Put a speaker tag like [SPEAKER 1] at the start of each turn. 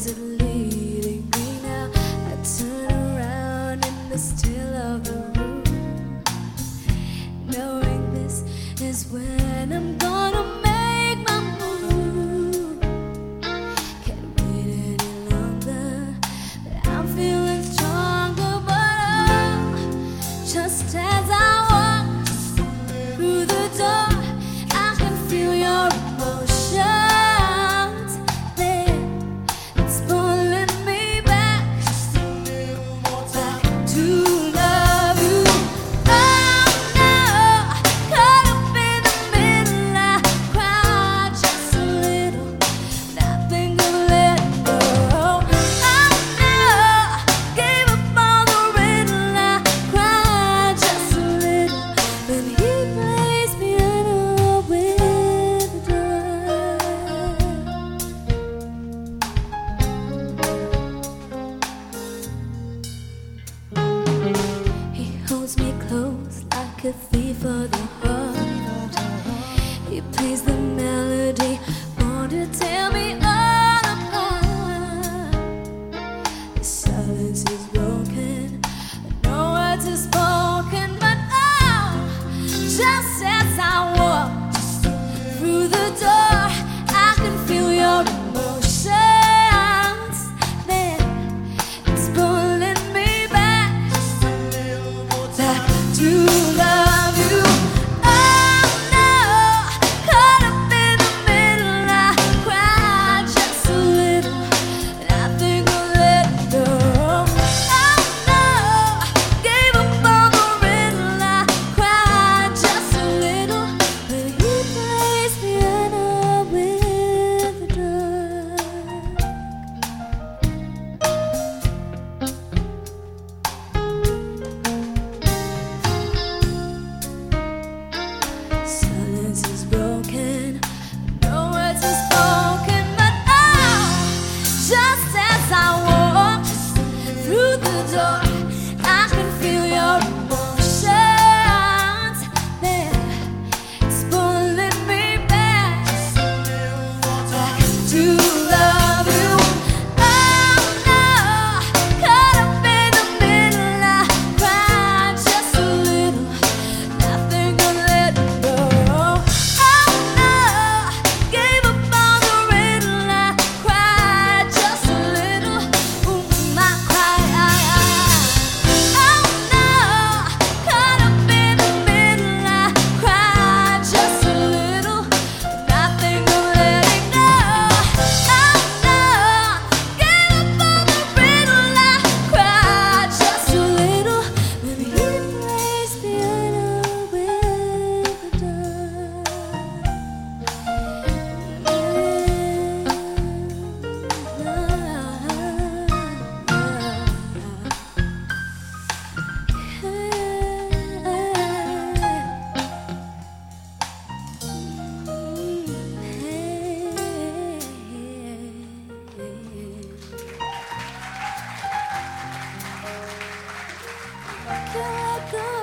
[SPEAKER 1] is it Can't let go.